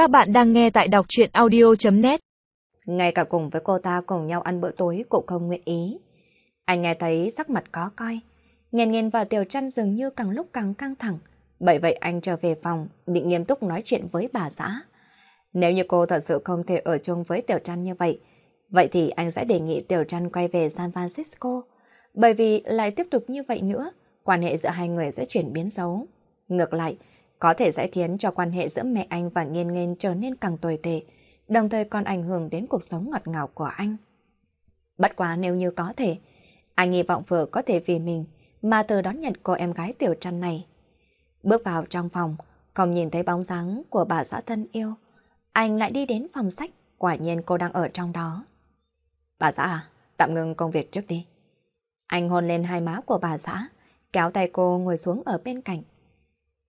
Các bạn đang nghe tại đọc chuyện audio.net Ngay cả cùng với cô ta cùng nhau ăn bữa tối cũng không nguyện ý. Anh nghe thấy sắc mặt có coi. nghen nghen và Tiểu Trăn dường như càng lúc càng căng thẳng. Bởi vậy anh trở về phòng, định nghiêm túc nói chuyện với bà xã. Nếu như cô thật sự không thể ở chung với Tiểu Trăn như vậy, vậy thì anh sẽ đề nghị Tiểu Trăn quay về San Francisco. Bởi vì lại tiếp tục như vậy nữa, quan hệ giữa hai người sẽ chuyển biến xấu. Ngược lại, có thể sẽ khiến cho quan hệ giữa mẹ anh và nghiên nghiên trở nên càng tồi tệ, đồng thời còn ảnh hưởng đến cuộc sống ngọt ngào của anh. Bất quá nếu như có thể, anh hy vọng vợ có thể vì mình mà từ đón nhận cô em gái tiểu trăn này. Bước vào trong phòng, không nhìn thấy bóng dáng của bà xã thân yêu. Anh lại đi đến phòng sách, quả nhiên cô đang ở trong đó. Bà xã à, tạm ngừng công việc trước đi. Anh hôn lên hai má của bà xã, kéo tay cô ngồi xuống ở bên cạnh.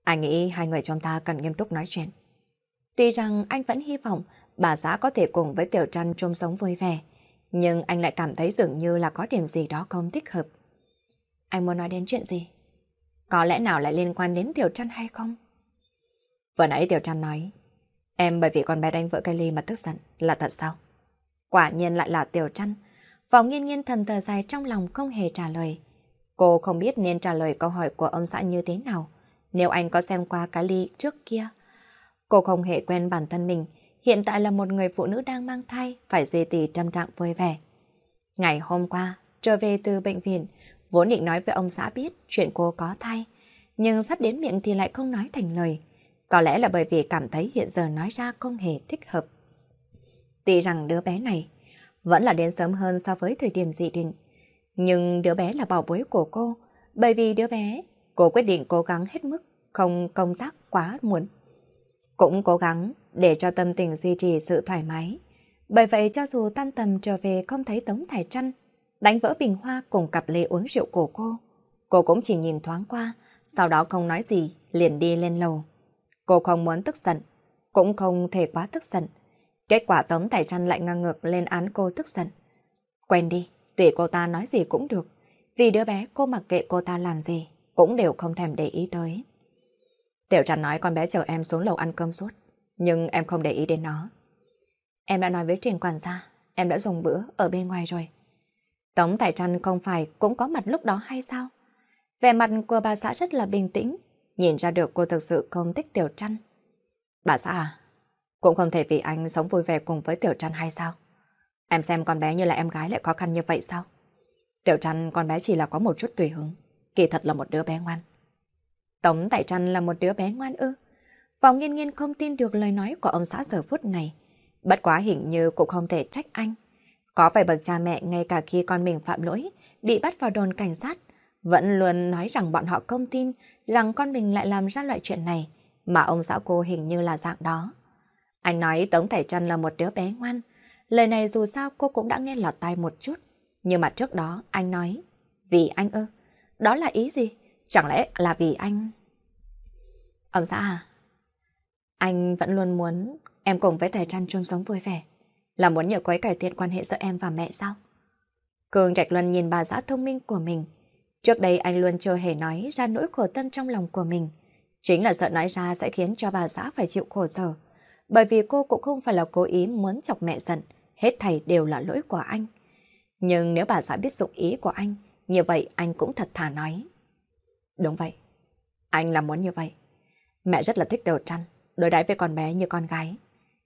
Anh nghĩ hai người chúng ta cần nghiêm túc nói chuyện. Tuy rằng anh vẫn hy vọng bà xã có thể cùng với Tiểu Trăn chung sống vui vẻ, nhưng anh lại cảm thấy dường như là có điểm gì đó không thích hợp. Anh muốn nói đến chuyện gì? Có lẽ nào lại liên quan đến Tiểu Trăn hay không? Vừa nãy Tiểu Trăn nói, em bởi vì con bé đánh vỡ cây ly mà tức giận, là thật sao? Quả nhiên lại là Tiểu Trăn. Vòng nghiên nghiên thần thờ dài trong lòng không hề trả lời. Cô không biết nên trả lời câu hỏi của ông xã như thế nào nếu anh có xem qua cái ly trước kia. Cô không hề quen bản thân mình, hiện tại là một người phụ nữ đang mang thai, phải duy trì tâm trạng vui vẻ. Ngày hôm qua, trở về từ bệnh viện, vốn định nói với ông xã biết chuyện cô có thai, nhưng sắp đến miệng thì lại không nói thành lời. Có lẽ là bởi vì cảm thấy hiện giờ nói ra không hề thích hợp. Tuy rằng đứa bé này vẫn là đến sớm hơn so với thời điểm dị định, nhưng đứa bé là bảo bối của cô, bởi vì đứa bé cô quyết định cố gắng hết mức, không công tác quá muộn. Cũng cố gắng để cho tâm tình duy trì sự thoải mái. Bởi vậy cho dù tan tầm trở về không thấy Tống Thải Trăn, đánh vỡ bình hoa cùng cặp lê uống rượu của cô, cô cũng chỉ nhìn thoáng qua, sau đó không nói gì, liền đi lên lầu. Cô không muốn tức giận, cũng không thể quá tức giận. Kết quả Tống Thải Trăn lại ngang ngược lên án cô tức giận. Quen đi, tùy cô ta nói gì cũng được, vì đứa bé cô mặc kệ cô ta làm gì cũng đều không thèm để ý tới. Tiểu Trần nói con bé chờ em xuống lầu ăn cơm suốt, nhưng em không để ý đến nó. Em đã nói với Trình quản gia, em đã dùng bữa ở bên ngoài rồi. Tống Tài Trăn không phải cũng có mặt lúc đó hay sao? Vẻ mặt của bà xã rất là bình tĩnh, nhìn ra được cô thực sự không thích Tiểu Trăn. Bà xã à, cũng không thể vì anh sống vui vẻ cùng với Tiểu Trăn hay sao? Em xem con bé như là em gái lại khó khăn như vậy sao? Tiểu Trăn con bé chỉ là có một chút tùy hứng kỳ thật là một đứa bé ngoan. Tống Tài Trăn là một đứa bé ngoan ư. Vòng nghiên nghiên không tin được lời nói của ông xã giờ phút này. Bất quá hình như cũng không thể trách anh. Có vài bậc cha mẹ ngay cả khi con mình phạm lỗi, bị bắt vào đồn cảnh sát, vẫn luôn nói rằng bọn họ không tin rằng con mình lại làm ra loại chuyện này, mà ông xã cô hình như là dạng đó. Anh nói Tống Tài Trân là một đứa bé ngoan. Lời này dù sao cô cũng đã nghe lọt tai một chút. Nhưng mà trước đó anh nói, vì anh ư, đó là ý gì? Chẳng lẽ là vì anh... Ông xã à? Anh vẫn luôn muốn em cùng với thầy Trăn chung sống vui vẻ. Là muốn nhờ cô ấy cải thiện quan hệ giữa em và mẹ sao? Cường Trạch Luân nhìn bà xã thông minh của mình. Trước đây anh luôn chưa hề nói ra nỗi khổ tâm trong lòng của mình. Chính là sợ nói ra sẽ khiến cho bà xã phải chịu khổ sở. Bởi vì cô cũng không phải là cố ý muốn chọc mẹ giận. Hết thầy đều là lỗi của anh. Nhưng nếu bà xã biết dụng ý của anh, như vậy anh cũng thật thà nói. Đúng vậy, anh là muốn như vậy. Mẹ rất là thích Tiểu Trăn, đối đãi với con bé như con gái.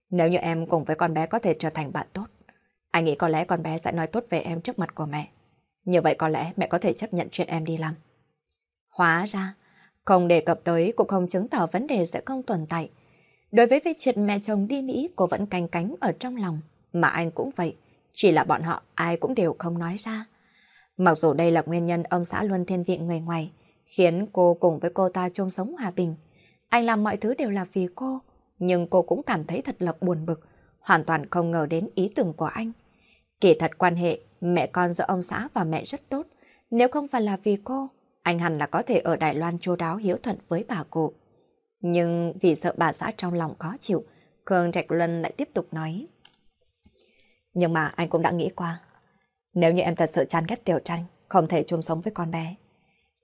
Nếu như em cùng với con bé có thể trở thành bạn tốt, anh nghĩ có lẽ con bé sẽ nói tốt về em trước mặt của mẹ. Như vậy có lẽ mẹ có thể chấp nhận chuyện em đi làm. Hóa ra, không đề cập tới cũng không chứng tỏ vấn đề sẽ không tồn tại. Đối với việc chuyện mẹ chồng đi Mỹ, cô vẫn canh cánh ở trong lòng, mà anh cũng vậy. Chỉ là bọn họ ai cũng đều không nói ra. Mặc dù đây là nguyên nhân ông xã luôn thiên vị người ngoài, khiến cô cùng với cô ta chung sống hòa bình. Anh làm mọi thứ đều là vì cô, nhưng cô cũng cảm thấy thật là buồn bực, hoàn toàn không ngờ đến ý tưởng của anh. Kỳ thật quan hệ mẹ con giữa ông xã và mẹ rất tốt, nếu không phải là vì cô, anh hẳn là có thể ở Đài Loan chu đáo hiếu thuận với bà cụ. Nhưng vì sợ bà xã trong lòng khó chịu, Khương Trạch Luân lại tiếp tục nói. Nhưng mà anh cũng đã nghĩ qua, nếu như em thật sự chán ghét Tiểu Tranh, không thể chung sống với con bé.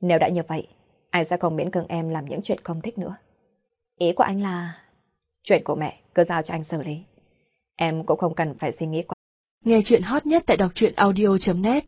Nếu đã như vậy, anh sẽ không miễn cưỡng em làm những chuyện không thích nữa. Ý của anh là... Chuyện của mẹ cứ giao cho anh xử lý. Em cũng không cần phải suy nghĩ quá. Nghe chuyện hot nhất tại đọc truyện audio.net